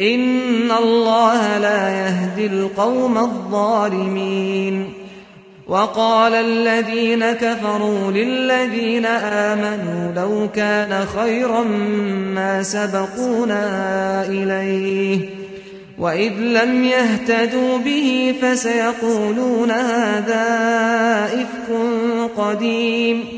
ان الله لا يهدي القوم الظالمين وقال الذين كفروا للذين امنوا لو كان خيرا ما سبقونا اليه واذ لم يهتدوا به فسيقولون هذا افك قديم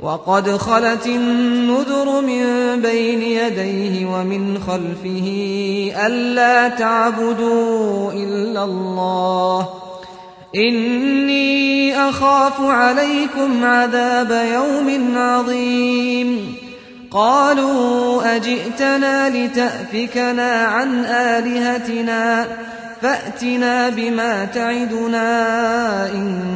وقد خلت النذر من بين يديه ومن خلفه ألا تعبدوا إلا الله. إني أخاف عليكم عذاب يوم عظيم. قالوا أجئتنا لتأفكنا عن آلهتنا فأتنا بما تعدنا إن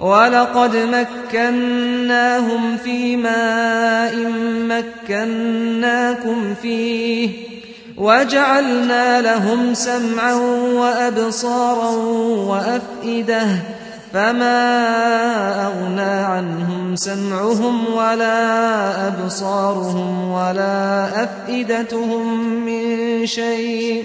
وَلَقَدْ مَكَّنَّاهُمْ فِي مَاءٍ مَّكَّنَّاكُمْ فِيهِ وَجَعَلْنَا لَهُمْ سَمْعًا وَأَبْصَارًا وَأَفْئِدَةً فَمَا أَغْنَى عَنْهُمْ سَمْعُهُمْ وَلَا أَبْصَارُهُمْ وَلَا أَفْئِدَتُهُمْ مِنْ شَيْءٍ